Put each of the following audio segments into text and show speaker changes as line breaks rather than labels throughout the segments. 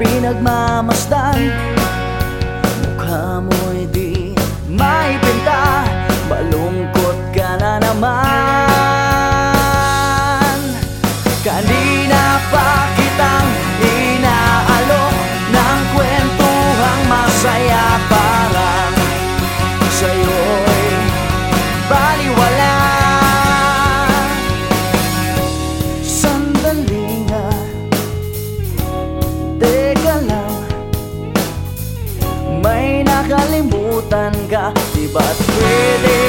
pinagmamasdan. Mukha mo ka Di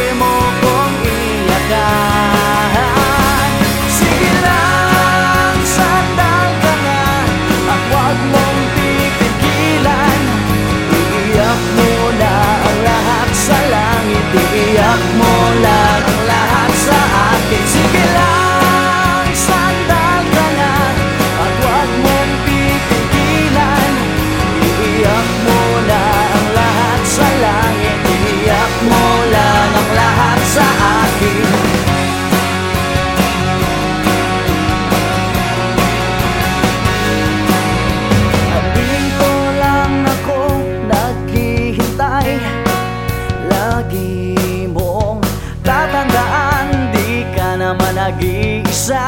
mag-isa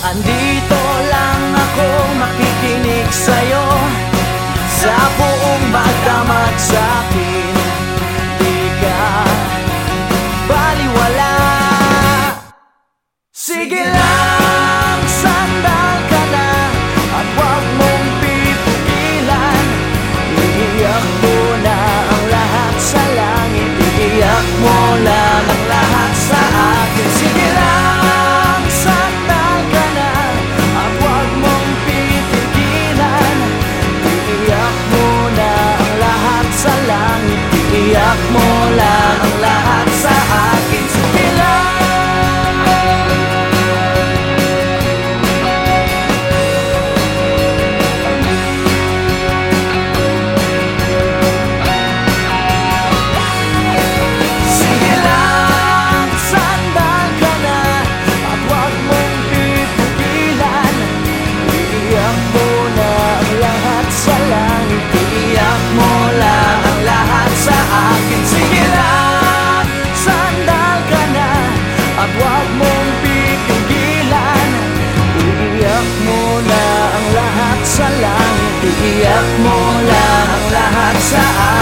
Andito outside